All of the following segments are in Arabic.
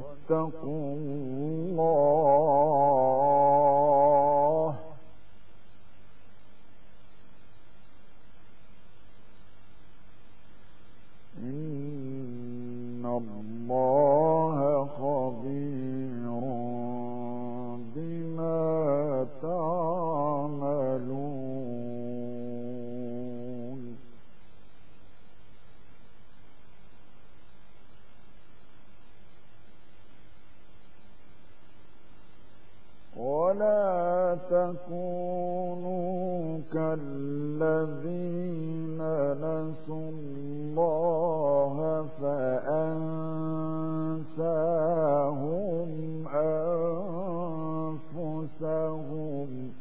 واتقوا الله كالذين نسوا الله فأنساهم أنفسهم.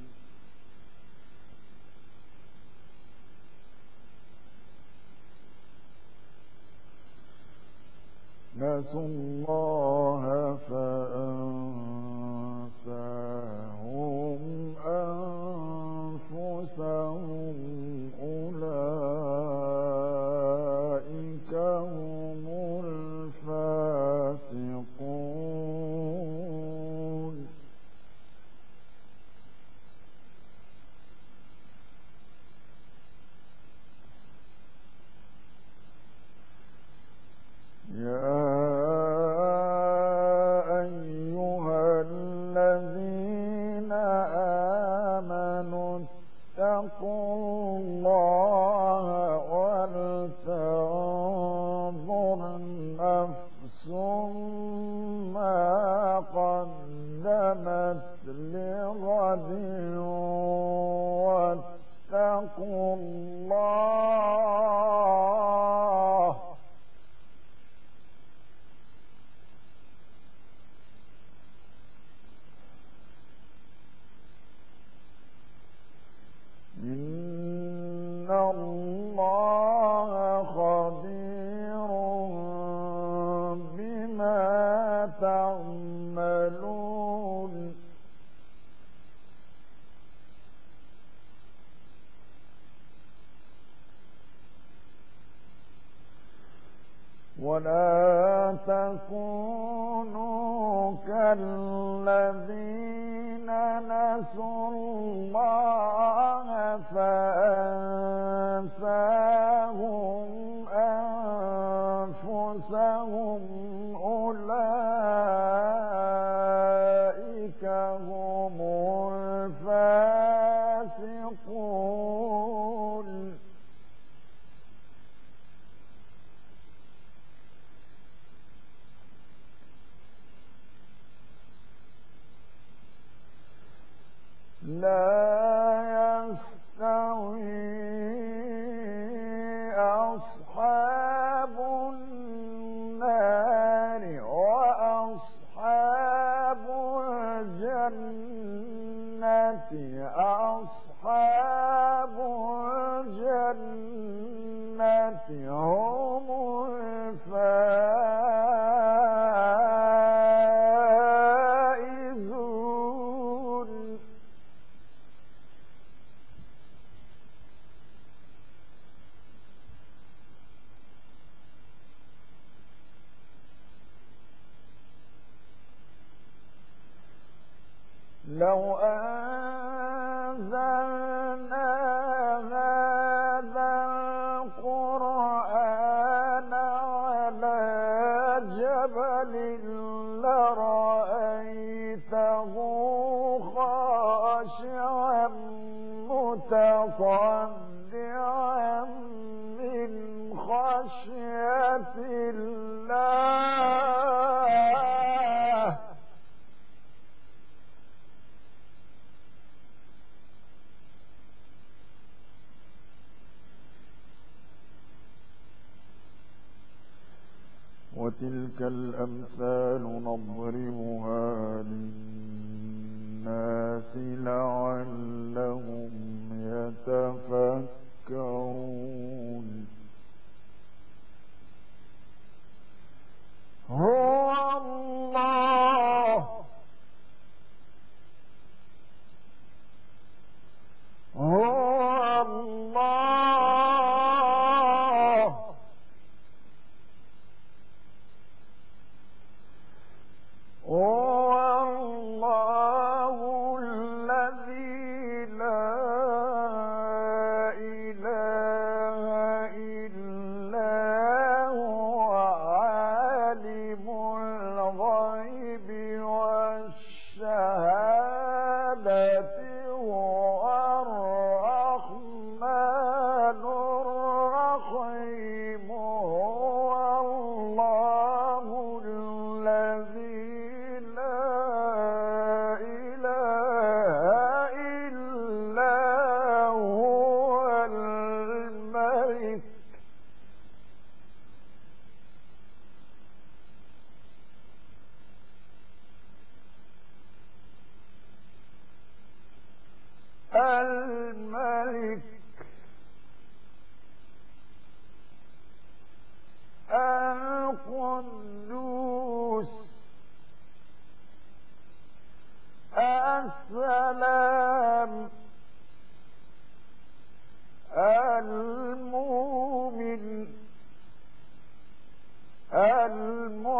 نسوا الله فأنساهم الله خبير بما تعملون ولا تكونوا كالذين نسوا الله فأنساهم أنفسهم أولئك هم الفاسقون. لا الفائزون لو أنزلنا متصدعا من خشية الله. وتلك الأمثال نضربها للناس لعلهم يتفكرون هو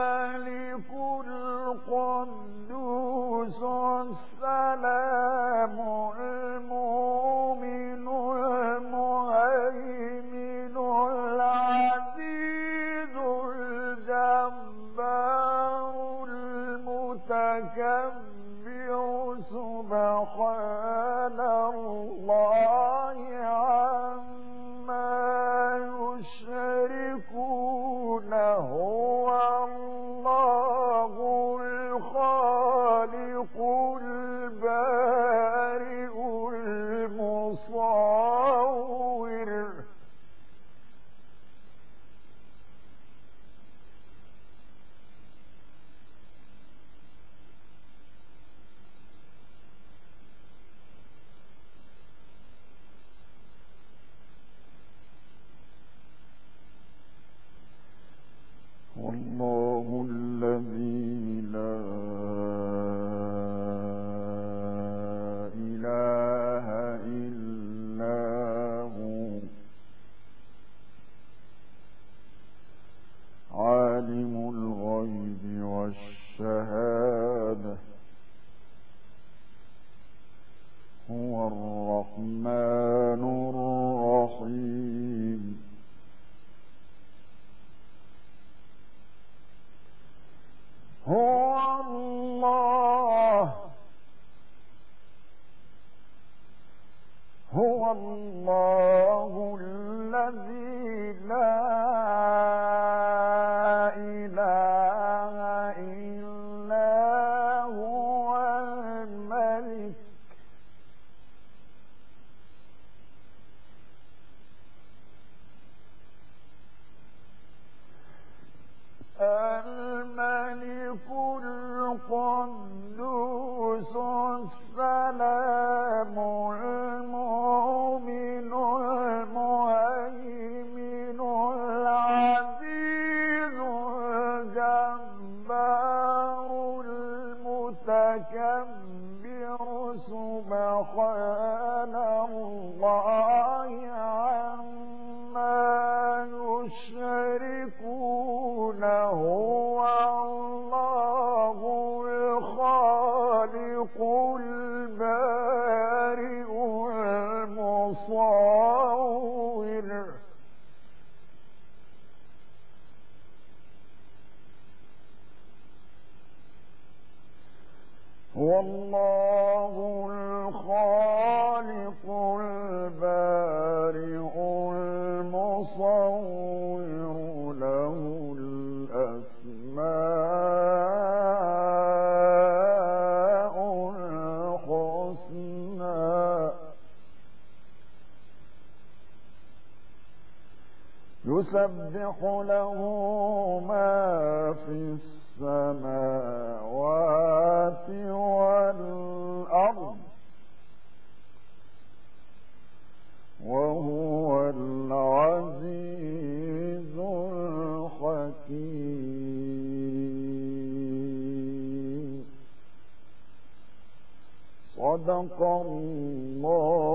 الملك القدوس السلام المؤمن المهيمن العزيز الجبار المتكبر سبحان هو الله الذي لا إله إلا هو الملك. الملك القدوس المتكبر سبحان والله الخالق البارئ المصور له الأسماء الحسنى. يسبح له ما في السماوات والأرض وهو العزيز الحكيم. صدق الله